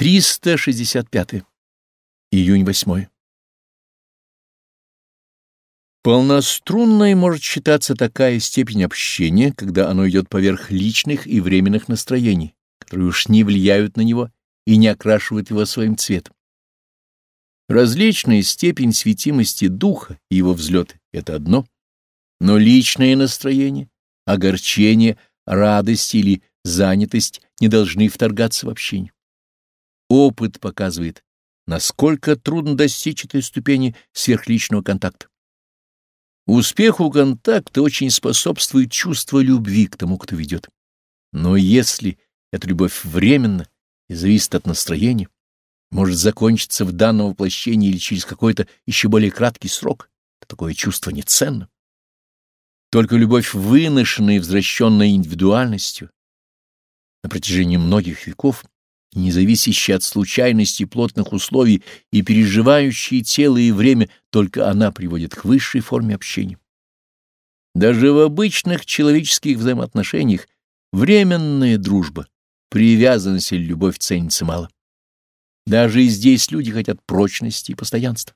365. Июнь 8. Полнострунной может считаться такая степень общения, когда оно идет поверх личных и временных настроений, которые уж не влияют на него и не окрашивают его своим цветом. Различная степень светимости духа и его взлеты — это одно, но личное настроение, огорчение, радость или занятость не должны вторгаться в общение. Опыт показывает, насколько трудно достичь этой ступени сверхличного контакта. Успеху контакта очень способствует чувство любви к тому, кто ведет. Но если эта любовь временна и зависит от настроения, может закончиться в данном воплощении или через какой-то еще более краткий срок, то такое чувство не ценно. Только любовь, выношенная и возвращенная индивидуальностью на протяжении многих веков, не зависящая от случайности плотных условий и переживающие тело и время, только она приводит к высшей форме общения. Даже в обычных человеческих взаимоотношениях временная дружба, привязанность или любовь ценится мало. Даже и здесь люди хотят прочности и постоянства.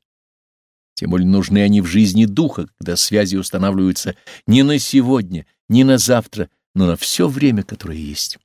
Тем более нужны они в жизни духа, когда связи устанавливаются не на сегодня, не на завтра, но на все время, которое есть.